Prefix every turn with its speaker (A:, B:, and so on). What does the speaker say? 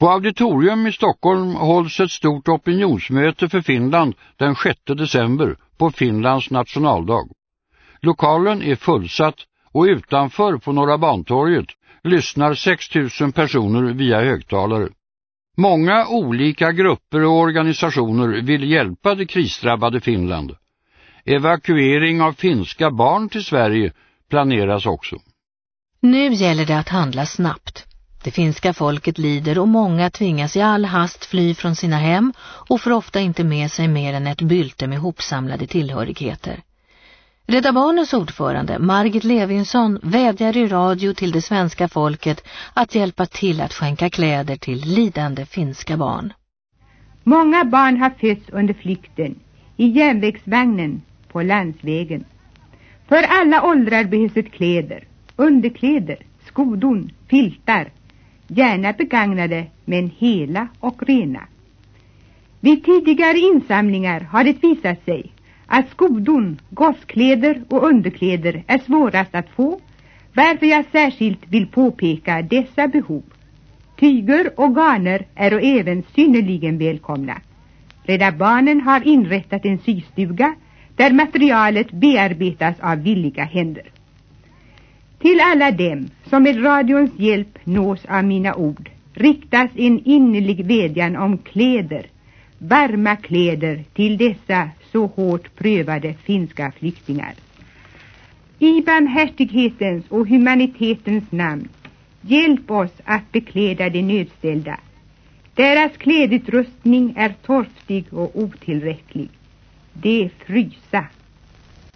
A: På Auditorium i Stockholm hålls ett stort opinionsmöte för Finland den 6 december på Finlands nationaldag. Lokalen är fullsatt och utanför på Norra Bantorget lyssnar 6 000 personer via högtalare. Många olika grupper och organisationer vill hjälpa det krisdrabbade Finland. Evakuering av finska barn till Sverige planeras också.
B: Nu gäller det att handla snabbt. Det finska folket lider och många tvingas i all hast fly från sina hem och får ofta inte med sig mer än ett bylte med hopsamlade tillhörigheter. Rädda Barnens ordförande Margit Levinsson vädjar i radio till det svenska folket att hjälpa till att skänka kläder till lidande finska barn.
C: Många barn har fötts under flykten, i järnvägsvagnen, på landsvägen. För alla åldrar behövs ett kläder, underkläder, skodon, filtar, gärna begagnade men hela och rena. Vid tidigare insamlingar har det visat sig att skodon, gosskläder och underkläder är svårast att få, varför jag särskilt vill påpeka dessa behov. Tyger och garner är även synnerligen välkomna. Rädda Barnen har inrättat en systuga där materialet bearbetas av villiga händer. Till alla dem som med radions hjälp nås av mina ord riktas en innerlig vädjan om kläder, varma kläder till dessa så hårt prövade finska flyktingar. I barmhärtighetens och humanitetens namn, hjälp oss att bekläda de nödställda. Deras klädutrustning är torftig och otillräcklig. De frysa.